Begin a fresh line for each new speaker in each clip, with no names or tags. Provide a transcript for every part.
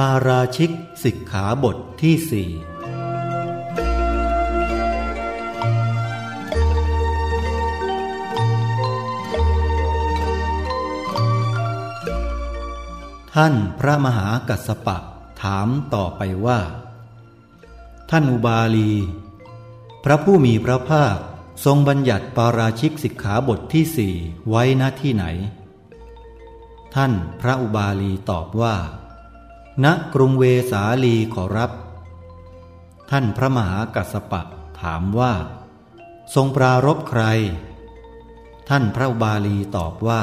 ปาราชิกสิกขาบทที่สี่ท่านพระมหากัสสปะถามต่อไปว่า ท่านอุบาลี พระผู้มีพระภาคทรงบัญญัติปาราชิกสิกขาบทที่สี่ไว้ณที่ไหน ท่านพระอุบาลีตอบว่า ณกรุงเวสาลีขอรับ ท่านพระมหากัสปะถามว่า ทรงปรารบใคร ท่านพระบาลีตอบว่า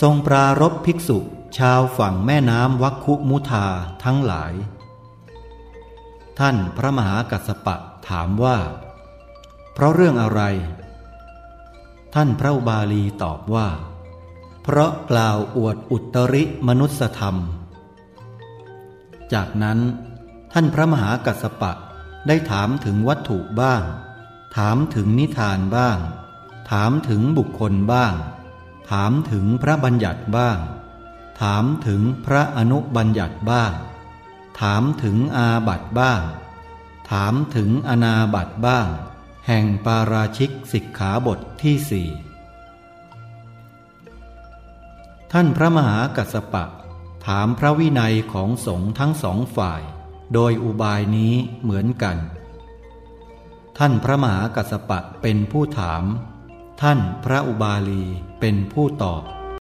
ทรงปรารบภิกษุชาวฝั่งแม่น้ำวัคคุมุทาทั้งหลาย ท่านพระมหากัสปะถามว่า เพราะเรื่องอะไร ท่านพระบาลีตอบว่า เพราะกล่าวอวดอุตริมนุสธรรม จากนั้น ท่านพระมหากัสปะได้ถามถึงวัตถุบ้าง ถามถึงนิทานบ้าง ถามถึงบุคคลบ้าง ถามถึงพระบัญญัติบ้าง ถามถึงพระอนุบัญญัติบ้าง ถามถึงอาบัติบ้าง ถามถึงอนาบัติบ้าง แห่งปาราชิกสิกขาบทที่สี่ท่านพระมหากัสสปะ ถามพระวินัยของสงฆ์ทั้งสองฝ่าย โดยอุบายนี้เหมือนกัน ท่านพระมหากัสสปะเป็นผู้ถาม ท่านพระอุบาลีเป็นผู้ตอบ